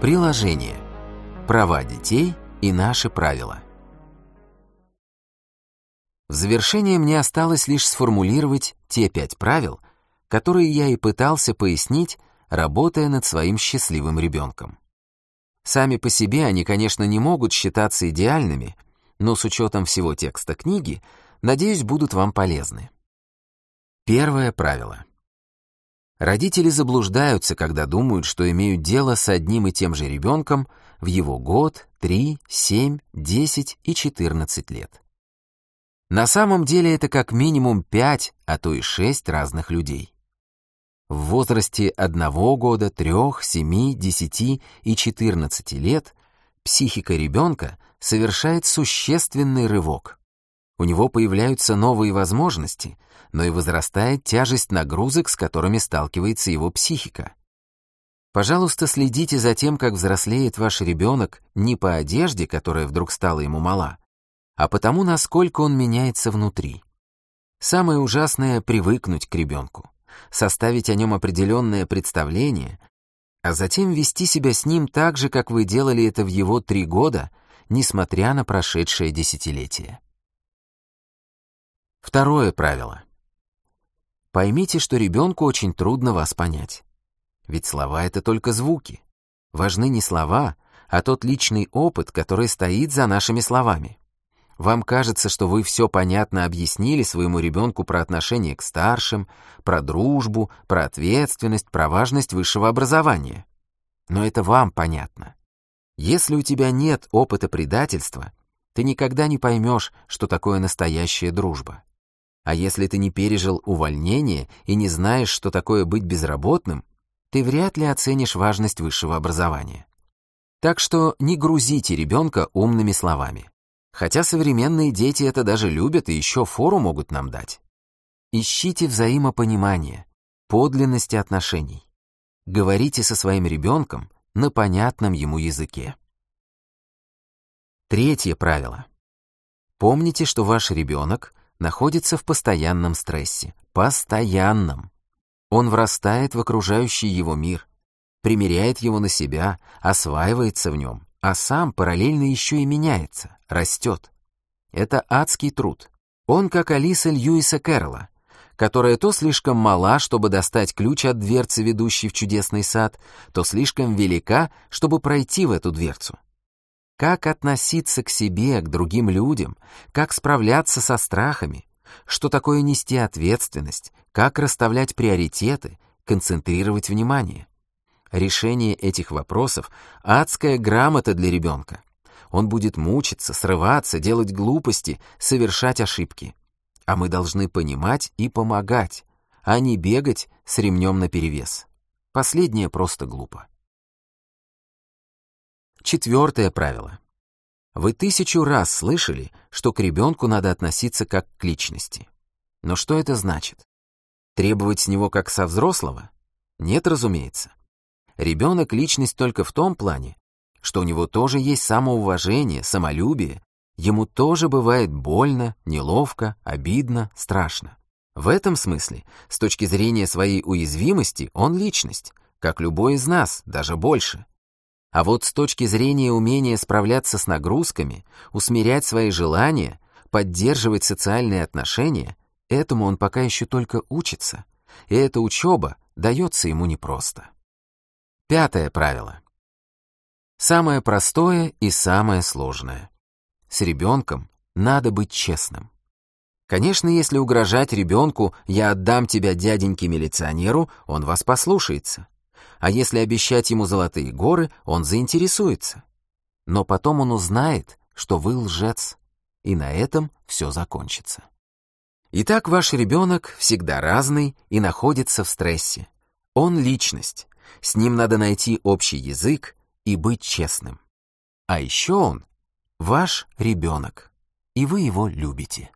Приложение. Права детей и наши правила. В завершение мне осталось лишь сформулировать те пять правил, которые я и пытался пояснить, работая над своим счастливым ребенком. Сами по себе они, конечно, не могут считаться идеальными, но с учетом всего текста книги, надеюсь, будут вам полезны. Первое правило. Родители заблуждаются, когда думают, что имеют дело с одним и тем же ребенком в его год, 3, 7, 10 и 14 лет. На самом деле это как минимум 5, а то и 6 разных людей. В возрасте 1 года, 3, 7, 10 и 14 лет психика ребенка совершает существенный рывок. У него появляются новые возможности, но и возрастает тяжесть нагрузок, с которыми сталкивается его психика. Пожалуйста, следите за тем, как взрослеет ваш ребенок не по одежде, которая вдруг стала ему мала, а потому, насколько он меняется внутри. Самое ужасное — привыкнуть к ребенку составить о нем определенное представление, а затем вести себя с ним так же, как вы делали это в его три года, несмотря на прошедшее десятилетие. Второе правило. Поймите, что ребенку очень трудно вас понять. Ведь слова — это только звуки. Важны не слова, а тот личный опыт, который стоит за нашими словами. Вам кажется, что вы все понятно объяснили своему ребенку про отношение к старшим, про дружбу, про ответственность, про важность высшего образования. Но это вам понятно. Если у тебя нет опыта предательства, ты никогда не поймешь, что такое настоящая дружба. А если ты не пережил увольнение и не знаешь, что такое быть безработным, ты вряд ли оценишь важность высшего образования. Так что не грузите ребенка умными словами. Хотя современные дети это даже любят и еще фору могут нам дать. Ищите взаимопонимание, подлинности отношений. Говорите со своим ребенком на понятном ему языке. Третье правило. Помните, что ваш ребенок находится в постоянном стрессе. Постоянном. Он врастает в окружающий его мир, примеряет его на себя, осваивается в нем, а сам параллельно еще и меняется, растет. Это адский труд. Он как Алиса Льюиса Кэрролла, которая то слишком мала, чтобы достать ключ от дверцы, ведущей в чудесный сад, то слишком велика, чтобы пройти в эту дверцу. Как относиться к себе, к другим людям, как справляться со страхами, что такое нести ответственность, как расставлять приоритеты, концентрировать внимание. Решение этих вопросов — адская грамота для ребенка. Он будет мучиться, срываться, делать глупости, совершать ошибки. А мы должны понимать и помогать, а не бегать с ремнем наперевес. Последнее просто глупо. Четвертое правило. Вы тысячу раз слышали, что к ребенку надо относиться как к личности. Но что это значит? Требовать с него как со взрослого? Нет, разумеется. Ребенок — личность только в том плане, что у него тоже есть самоуважение, самолюбие, ему тоже бывает больно, неловко, обидно, страшно. В этом смысле, с точки зрения своей уязвимости, он личность, как любой из нас, даже больше. А вот с точки зрения умения справляться с нагрузками, усмирять свои желания, поддерживать социальные отношения, этому он пока еще только учится, и эта учеба дается ему непросто. Пятое правило. Самое простое и самое сложное. С ребенком надо быть честным. Конечно, если угрожать ребенку «я отдам тебя дяденьке-милиционеру», он вас послушается. А если обещать ему золотые горы, он заинтересуется. Но потом он узнает, что вы лжец, и на этом все закончится. Итак, ваш ребенок всегда разный и находится в стрессе. Он личность, с ним надо найти общий язык и быть честным. А еще он ваш ребенок, и вы его любите.